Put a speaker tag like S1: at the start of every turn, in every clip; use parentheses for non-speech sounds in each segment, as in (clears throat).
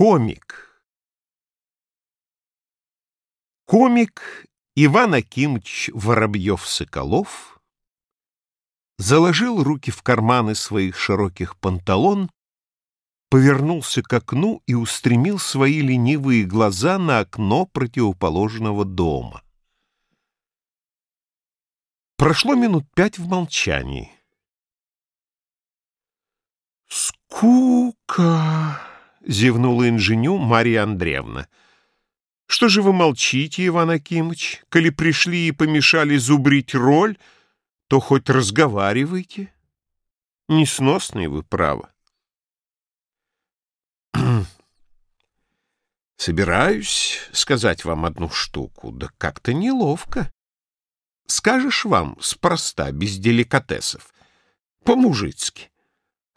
S1: Комик. Комик Иван Акимович Воробьев-Соколов заложил руки в карманы своих широких панталон, повернулся к окну и устремил свои ленивые глаза на окно противоположного дома. Прошло минут пять в молчании. «Скука!» — зевнула инженю Марья Андреевна. «Что же вы молчите, Иван Акимыч? Коли пришли и помешали зубрить роль, то хоть разговаривайте. Несносные вы, право». (clears throat) «Собираюсь сказать вам одну штуку, да как-то неловко. Скажешь вам спроста, без деликатесов, по-мужицки.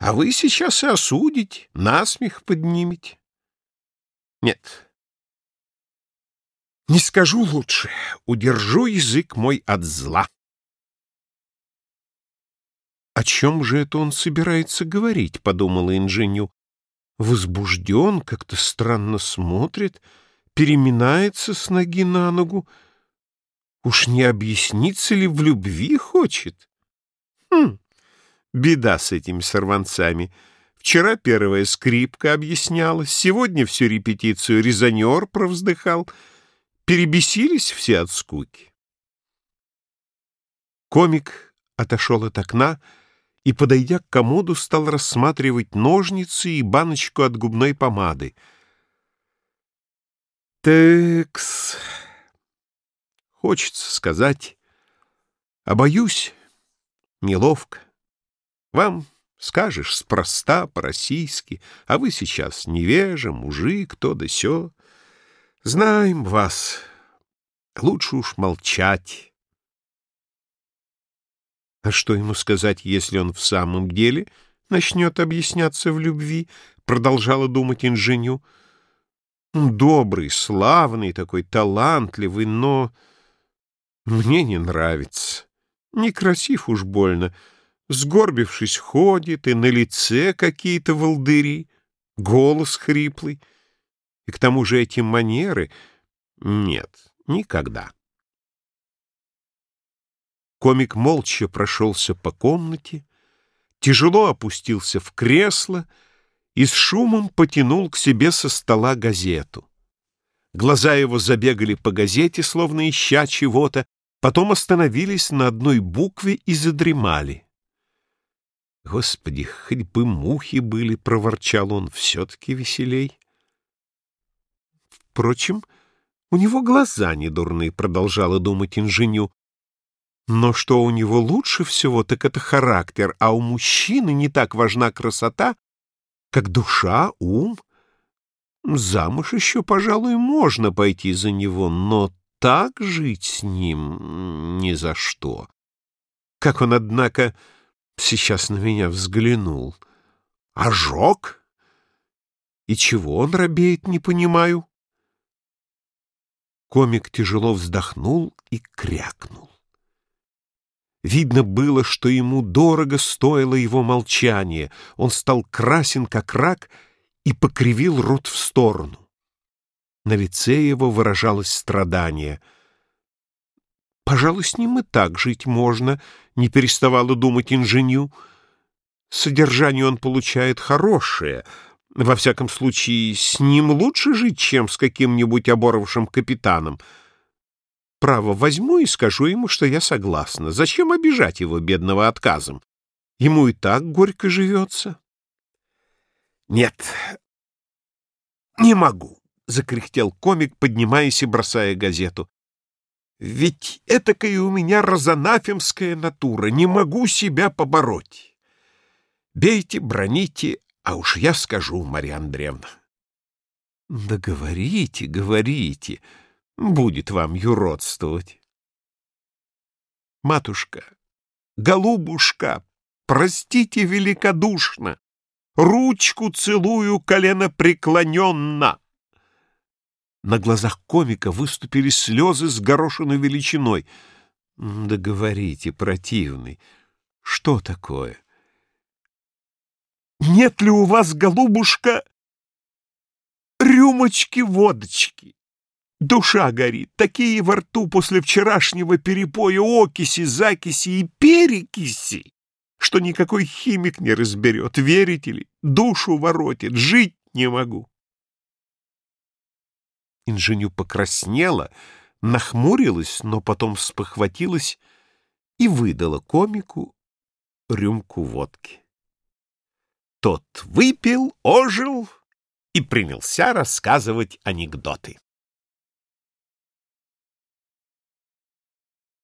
S1: А вы сейчас и осудите, насмех поднимете. Нет. Не скажу лучше, удержу язык мой от зла. О чем же это он собирается говорить, подумала инженю. Возбужден, как-то странно смотрит, переминается с ноги на ногу. Уж не объясниться ли в любви хочет? Хм, Беда с этими сорванцами. Вчера первая скрипка объяснялась, сегодня всю репетицию резонер провздыхал. Перебесились все от скуки. Комик отошел от окна и, подойдя к комоду, стал рассматривать ножницы и баночку от губной помады. «Текс...» Хочется сказать, а боюсь, неловко. Вам скажешь спроста, по-российски, а вы сейчас невежа, мужик, то да сё. Знаем вас. Лучше уж молчать. А что ему сказать, если он в самом деле начнет объясняться в любви? Продолжала думать инженю. Добрый, славный такой, талантливый, но мне не нравится. Некрасив уж больно сгорбившись, ходит, и на лице какие-то волдыри, голос хриплый. И к тому же эти манеры... Нет, никогда. Комик молча прошелся по комнате, тяжело опустился в кресло и с шумом потянул к себе со стола газету. Глаза его забегали по газете, словно ища чего-то, потом остановились на одной букве и задремали. Господи, хоть бы мухи были, — проворчал он, — все-таки веселей. Впрочем, у него глаза не дурные, — продолжала думать инженю. Но что у него лучше всего, так это характер, а у мужчины не так важна красота, как душа, ум. Замуж еще, пожалуй, можно пойти за него, но так жить с ним ни за что. Как он, однако, сейчас на меня взглянул. Ожог? И чего он робеет, не понимаю. Комик тяжело вздохнул и крякнул. Видно было, что ему дорого стоило его молчание. Он стал красен, как рак, и покривил рот в сторону. На лице его выражалось страдание — Пожалуй, с ним и так жить можно, не переставала думать инженю. Содержание он получает хорошее. Во всяком случае, с ним лучше жить, чем с каким-нибудь оборвавшим капитаном. Право, возьму и скажу ему, что я согласна. Зачем обижать его, бедного, отказом? Ему и так горько живется. Нет, не могу, — закряхтел комик, поднимаясь и бросая газету. Ведь этакая у меня разонафемская натура, не могу себя побороть. Бейте, броните, а уж я скажу, Марья Андреевна. Да говорите, говорите, будет вам юродствовать. Матушка, голубушка, простите великодушно, ручку целую колено преклоненно. На глазах комика выступили слезы с горошиной величиной. Да говорите, противный, что такое? Нет ли у вас, голубушка, рюмочки водочки. Душа горит, такие во рту после вчерашнего перепоя окиси, закиси и перекиси, что никакой химик не разберет, верите ли, душу воротит, жить не могу. Инженю покраснела, нахмурилась, но потом спохватилась и выдала комику рюмку водки. Тот выпил, ожил и принялся рассказывать анекдоты.